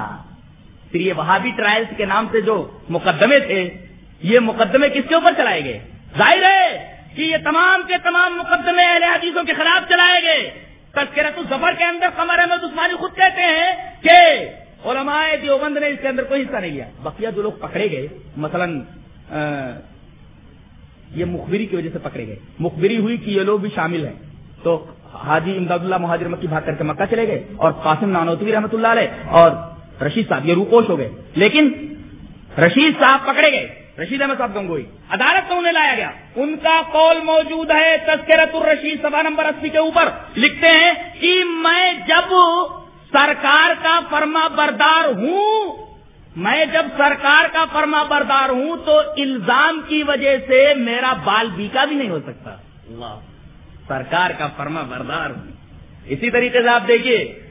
پھر یہ وہابی ٹرائلز کے نام سے جو مقدمے تھے، یہ مقدمے کس کے اوپر چلائے گئے؟ ظاہر ہے کہ یہ تمام کے تمام مقدمے اہل حدیثوں کے خلاف چلائے گئے تذکرت الظفر کے اندر قمر احمد عثمانی خود کہتے ہیں کہ علماء دیوبند نے اس کے اندر کوئی حصہ نہیں لیا بقیہ جو لوگ پکڑے گئے، مثلا یہ مخبری کی وجہ سے پکڑے گئے۔ مخبری ہوئی کہ یہ لوگ بھی شامل ہیں۔ تو حاجی امداد اللہ مہاجر مکی بھاگ کر کے مکہ چلے گئے اور قاسم نانوتوی رحمۃ اللہ علیہ اور رشید صاحب، یہ روپوش ہو گئے۔ لیکن رشید صاحب پکڑے گئے۔ رشید احمد صاحب گنگوئی۔ عدالت کو انہیں لایا گیا۔ ان کا قول موجود ہے تذکرت الرشید سبھا نمبر اسی کے اوپر۔ لکھتے ہیں کہ میں جب سرکار کا فرما بردار ہوں میں جب سرکار کا فرما بردار ہوں تو الزام کی وجہ سے میرا بال بیکا بھی نہیں ہو سکتا۔ اللہ۔ سرکار کا فرما بردار ہوں۔ اسی طریقے سے آپ دیکھیے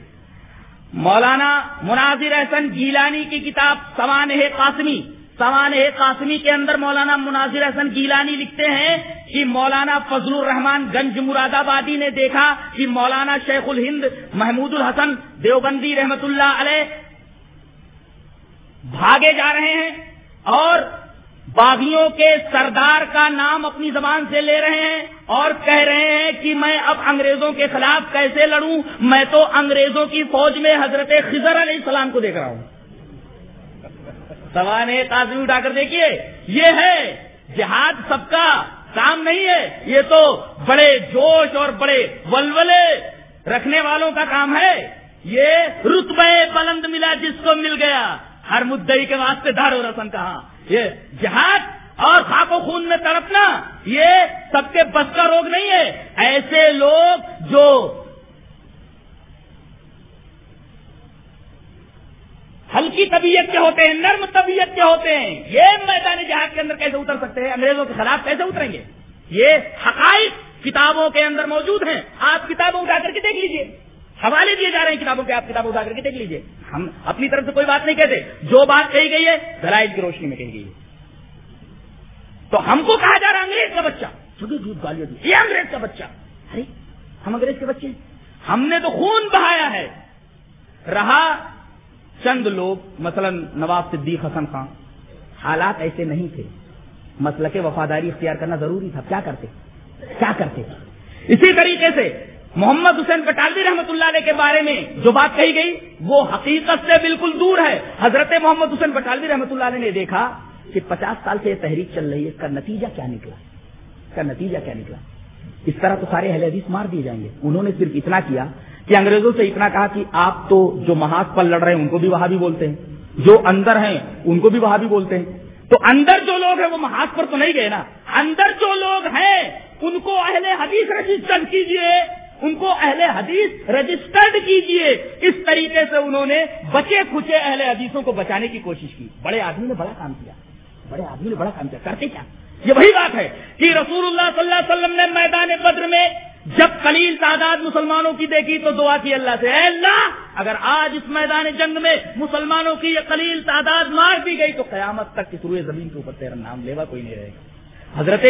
مولانا مناظر احسن گیلانی کی کتاب سوان ہے قاسمی سوان قاسمی کے اندر مولانا مناظر حسن گیلانی لکھتے ہیں کہ مولانا فضل الرحمان گنج مراد آبادی نے دیکھا کہ مولانا شیخ الہند محمود الحسن دیوبندی رحمت اللہ علیہ بھاگے جا رہے ہیں اور باغیوں کے سردار کا نام اپنی زبان سے لے رہے ہیں اور کہہ رہے ہیں کہ میں اب انگریزوں کے خلاف کیسے لڑوں؟ میں تو انگریزوں کی فوج میں حضرت خضر علیہ السلام کو دیکھ رہا ہوں۔ سوال ایک آدمی اٹھا کر دیکھیے، یہ ہے، جہاد سب کا کام نہیں ہے، یہ تو بڑے جوش اور بڑے ولولے رکھنے والوں کا کام ہے۔ یہ رتبے بلند ملا جس کو مل گیا۔ ہر مدعی کے واسطے دار و رسن کہا یہ جہاد اور خاک و خون میں تڑپنا، یہ سب کے بس کا روگ نہیں ہے۔ ایسے لوگ جو ہلکی طبیعت کے ہوتے ہیں، نرم طبیعت کے ہوتے ہیں۔ یہ میدانی جہاد کے اندر کیسے اتر سکتے ہیں؟ انگریزوں کے خلاف کیسے اتریں گے؟ یہ حقائق کتابوں کے اندر موجود ہیں۔ آپ کتابوں اٹھا کر کے دیکھ لیجیے۔ حوالے دیے جا رہے ہیں کتابوں کے، آپ کتابوں اٹھا کر کے دیکھ لیجیے۔ ہم اپنی طرف سے کوئی بات نہیں کہتے۔ جو بات کہی گئی ہے دلائل کی روشنی میں کہی گئی ہے۔ تو ہم کو کہا جا رہا انگریز کا بچہ۔ گالیاں دی۔ یہ انگریز کا بچہ۔ ارے، ہم انگریز کے بچے ہم نے تو خون بہایا ہے۔ رہا چند لوگ، مثلا نواب صدیق حسن خان، حالات ایسے نہیں تھے۔ مسئلہ کے وفاداری اختیار کرنا ضروری تھا۔ کیا کرتے؟ کیا کرتے؟ اسی طریقے سے محمد حسین پٹالوی رحمت اللہ علیہ کے بارے میں جو بات کہی گئی، وہ حقیقت سے بالکل دور ہے۔ حضرت محمد حسین پٹالوی رحمت اللہ علیہ نے دیکھا کہ پچاس سال سے یہ تحریک چل رہی ہے، اس کا نتیجہ کیا نکلا؟ اس کا نتیجہ کیا نکلا؟ اس طرح تو سارے اہل حدیث مار دیے جائیں گے۔ انہوں نے صرف اتنا کیا کہ انگریزوں سے اتنا کہا کہ آپ تو جو محاذ پر لڑ رہے ہیں، ان کو بھی وہاں بھی بولتے ہیں۔ جو اندر ہیں، ان کو بھی وہاں بھی بولتے ہیں۔ تو اندر جو لوگ ہیں، وہ محاذ پر تو نہیں گئے نا۔ اندر جو لوگ ہیں، ان کو اہل حدیث رجسٹر کیجیے۔ ان کو اہل حدیث رجسٹرڈ کیجیے۔ اس طریقے سے انہوں نے بچے کھچے اہل حدیثوں کو بچانے کی کوشش کی۔ بڑے آدمی نے بڑا کام کیا۔ بڑے آدمی نے بڑا کام کیا۔ کرتے کیا؟ یہ وہی بات ہے کہ رسول اللہ صلی اللہ علیہ وسلم نے میدان بدر میں جب قلیل تعداد مسلمانوں کی دیکھی تو دعا کی اللہ سے، اے اللہ، اگر آج اس میدان جنگ میں مسلمانوں کی یہ قلیل تعداد مار دی گئی تو قیامت تک کس روئے زمین کے اوپر تیرا نام لیوا کوئی نہیں رہے گا۔ حضرت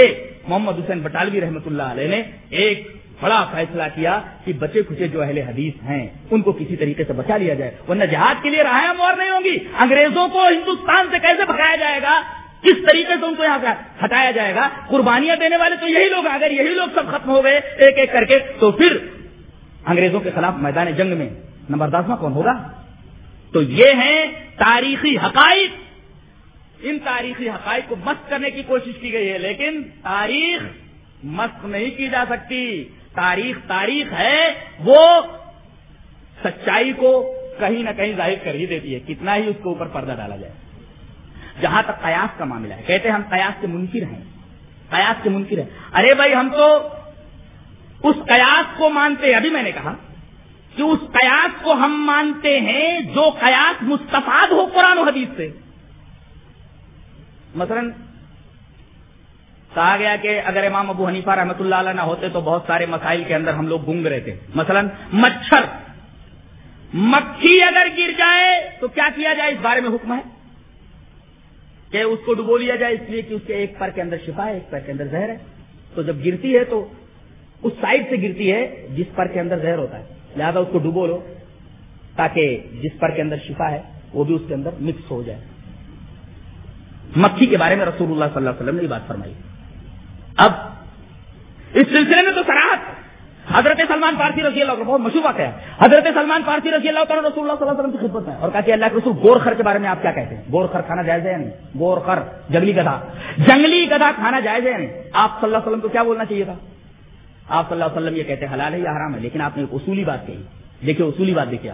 محمد حسین بٹالوی رحمت اللہ علیہ نے ایک بڑا فیصلہ کیا کہ بچے کچے جو اہل حدیث ہیں، ان کو کسی طریقے سے بچا لیا جائے۔ ورنہ جہاد کے لیے رہایا مور نہیں ہوگی انگریزوں کو ہندوستان سے کیسے بکایا جائے گا؟ کس طریقے سے ان کو یہاں ہٹایا جائے گا، قربانیاں دینے والے تو یہی لوگ، اگر یہی لوگ سب ختم ہو گئے ایک ایک کر کے، تو پھر انگریزوں کے خلاف میدان جنگ میں نمبر دسواں کون ہوگا؟ تو یہ ہیں تاریخی حقائق۔ ان تاریخی حقائق کو مست کرنے کی کوشش کی گئی ہے، لیکن تاریخ مست نہیں کی جا سکتی۔ تاریخ تاریخ ہے، وہ سچائی کو کہیں نہ کہیں ظاہر کر ہی دیتی ہے، کتنا ہی اس کے اوپر پردہ ڈالا جائے۔ جہاں تک قیاس کا معاملہ ہے۔ کہتے ہیں ہم قیاس کے منکر ہیں۔ قیاس کے منکر ہیں۔ ارے بھائی، ہم تو اس قیاس کو مانتے ہیں۔ ابھی میں نے کہا کہ اس قیاس کو ہم مانتے ہیں جو قیاس مستفاد ہو قرآن و حدیث سے۔ مثلا کہا گیا کہ اگر امام ابو حنیفہ رحمۃ اللہ علیہ نہ ہوتے تو بہت سارے مسائل کے اندر ہم لوگ گونگ رہتے۔ مثلا مچھر۔ مکھی اگر گر جائے تو کیا کیا جائے؟ اس بارے میں حکم ہے۔ کہ اس کو ڈبو لیا جائے اس لیے کہ اس کے ایک پر کے اندر شفا ہے، ایک پر کے اندر زہر ہے۔ تو جب گرتی ہے تو اس سائڈ سے گرتی ہے جس پر کے اندر زہر ہوتا ہے۔ لہذا اس کو ڈبو لو تاکہ جس پر کے اندر شفا ہے، وہ بھی اس کے اندر مکس ہو جائے۔ مکھی کے بارے میں رسول اللہ صلی اللہ علیہ وسلم نے یہ بات فرمائی۔ اب اس سلسلے میں تو سراہت حضرت سلمان پارسی رضی اللہ بہت مشہور واقعہ ہے۔ حضرت سلمان پارسی رضی اللہ تعالیٰ رسول اللہ صلی اللہ علیہ وسلم کی خدمت ہے۔ اور کہا کہ اللہ کے رسول گور خر کے بارے میں آپ کیا کہتے ہیں؟ گور خر کھانا جائز ہے نہیں؟ گور خر جنگلی گدھا جنگلی گدھا کھانا جائز ہے نہیں؟ آپ صلی اللہ علیہ وسلم کو کیا بولنا چاہیے تھا؟ آپ صلی اللہ علیہ وسلم یہ کہتے ہیں حلال ہے یا حرام ہے، لیکن آپ نے ایک اصولی بات کہی۔ دیکھیے اصولی بات دیکھیے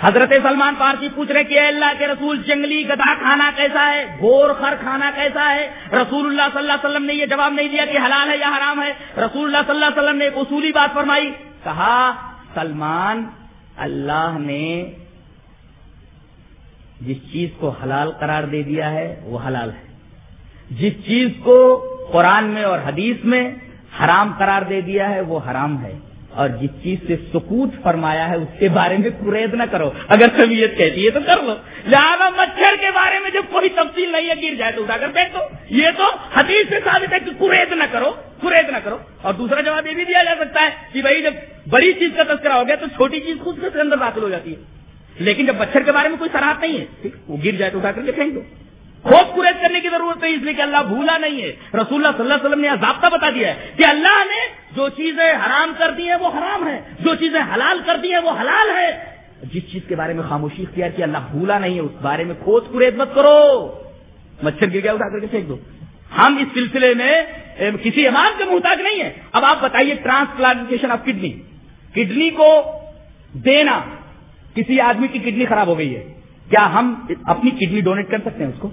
حضرت سلمان پارسی پوچھ رہے کہ اللہ کے رسول جنگلی گدا کھانا کیسا ہے؟ گور خر کھانا کیسا ہے؟ رسول اللہ صلی اللہ علیہ وسلم نے یہ جواب نہیں دیا کہ حلال ہے یا حرام ہے۔ رسول اللہ صلی اللہ علیہ وسلم نے ایک اصولی بات فرمائی۔ کہا، سلمان، اللہ نے جس چیز کو حلال قرار دے دیا ہے، وہ حلال ہے۔ جس چیز کو قرآن میں اور حدیث میں حرام قرار دے دیا ہے، وہ حرام ہے۔ اور جس چیز سے سکوت فرمایا ہے اس کے بارے میں قریب نہ کرو۔ اگر طبیعت کہتی ہے تو کر لو۔ لہٰذا مچھر کے بارے میں جب کوئی تفصیل نہیں ہے، گر جائے تو اٹھا کر دیکھ دو یہ تو حدیث سے ثابت ہے کہ قریب نہ کرو قریب نہ کرو۔ اور دوسرا جواب یہ بھی دیا جا سکتا ہے کہ بھائی جب بڑی چیز کا تذکرہ ہو گیا تو چھوٹی چیز خود سے اندر داخل ہو جاتی ہے۔ لیکن جب مچھر کے بارے میں کوئی سراہد نہیں ہے وہ گر جائے تو اٹھا کر کے پھینک دو۔ خوب قریب کرنے کی ضرورت ہے اس لیے کہ اللہ بھولا نہیں ہے۔ رسول اللہ صلی اللہ علیہ وسلم نے ضابطہ بتا دیا ہے کہ اللہ نے جو چیزیں حرام کر دی ہیں وہ حرام ہے جو چیزیں حلال کر دی ہیں وہ حلال ہے جس چیز کے بارے میں خاموشی اختیار کی، اللہ بھولا نہیں ہے، اس بارے میں کھوج قریب مت کرو۔ مچھر گر گیا اٹھا کر کے پھینک دو۔ ہم اس سلسلے میں کسی امام کے محتاج نہیں ہے اب آپ بتائیے، ٹرانسپلانٹیشن آف کڈنی۔ کڈنی کو دینا، کسی آدمی کی کڈنی خراب ہو گئی ہے۔ کیا ہم اپنی کڈنی ڈونیٹ کر سکتے ہیں اس کو؟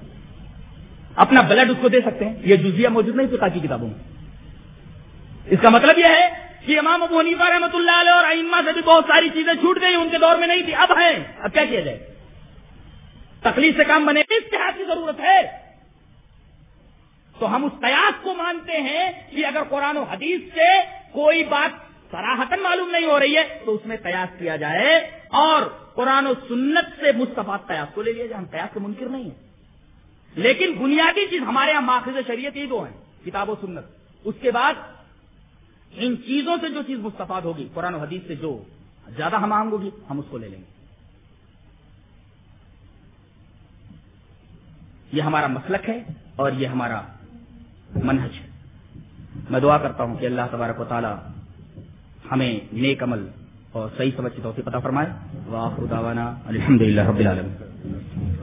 اپنا بلڈ اس کو دے سکتے ہیں۔ یہ جزیہ موجود نہیں فقہ کی کتابوں میں۔ اس کا مطلب یہ ہے کہ امام ابو حنیفہ رحمۃ اللہ علیہ اور ائمہ سے بھی بہت ساری چیزیں چھوٹ گئی ان کے دور میں نہیں تھی، اب ہیں۔ اب کیا کیا جائے؟ تکلیف سے کام بنے اشتہار کی ضرورت ہے۔ تو ہم اس قیاس کو مانتے ہیں کہ اگر قرآن و حدیث سے کوئی بات سراہتن معلوم نہیں ہو رہی ہے، تو اس میں قیاس کیا جائے اور قرآن و سنت سے مستفاد قیاس کو لے لیا جائے۔ ہم قیاس کے منکر نہیں ہیں۔ لیکن بنیادی چیز ہمارے یہاں ماخذ شریعت یہ دو ہیں، کتاب و سنت۔ اس کے بعد ان چیزوں سے جو چیز مستفاد ہوگی، قرآن و حدیث سے جو زیادہ ہم آنگ ہوگی ہم اس کو لے لیں گے۔ یہ ہمارا مسلک ہے اور یہ ہمارا منہج ہے۔ میں دعا کرتا ہوں کہ اللہ تبارک و تعالی ہمیں نیک عمل اور صحیح سمجھ کی توفیق پتہ فرمائے۔ واخر دعوانا الحمدللہ رب العالمین۔